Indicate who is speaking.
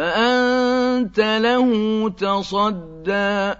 Speaker 1: فأنت له تصدى.